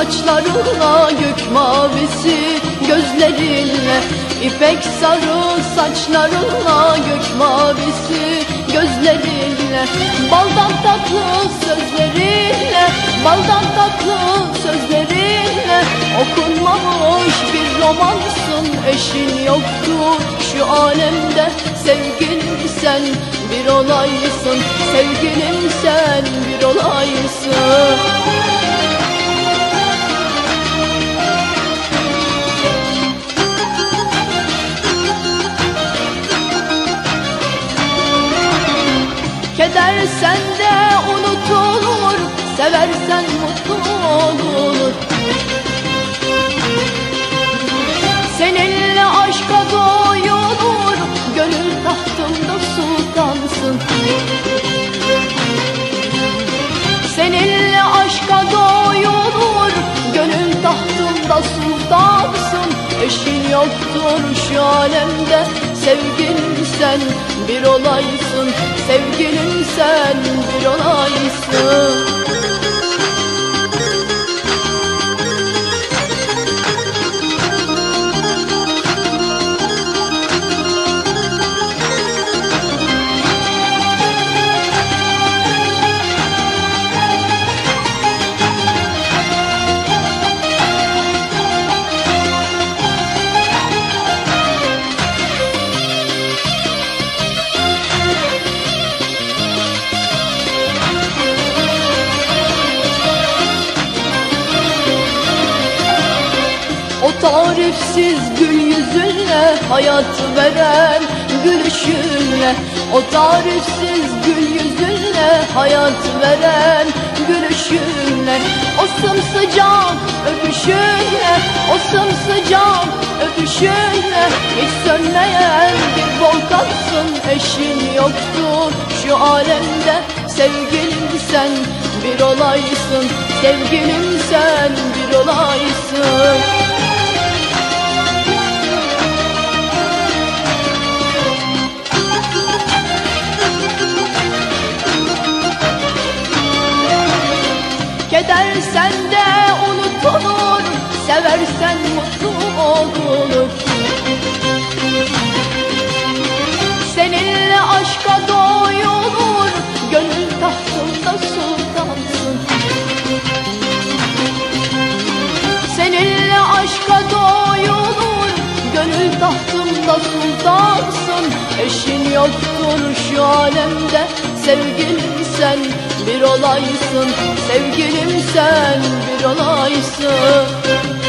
saçlarınla gök mavisi gözlerinle İpek sarı saçlarınla gök mavisi gözlerinle Baldan tatlı sözlerinle Baldan tatlı sözlerinle Okunmamış bir romansın Eşin yoktu şu alemde Sevgilim sen bir olaysın Sevgilim sen bir olaysın Keder sende unutulur Seversen mutlu olur Seninle aşka doyulur Gönül tahtımda sultansın. Seninle aşka doyulur Gönül tahtımda sultansın. Eşin yoktur şu alemde Sevgilim sen bir olaysın. Sevgilim sen bir olaysın tarifsiz gül yüzünle hayat veren gülüşünle O tarifsiz gül yüzünle hayat veren gülüşünle O sımsıcak öpüşünle O sımsıcak öpüşünle Hiç sönmeyen bir volkansın Eşin yoktur şu alemde. Sevgilim sen bir olaysın Sevgilim sen bir olaysın Keder sende unutulur Seversen mutlu olur Seninle aşka doyulur Gönül tahtında sultansın. Seninle aşka doyulur Gönül tahtında sultansın. Eşin yoktur şu alemde Sevgilim sen bir olaysın. Sevgilim sen bir olaysın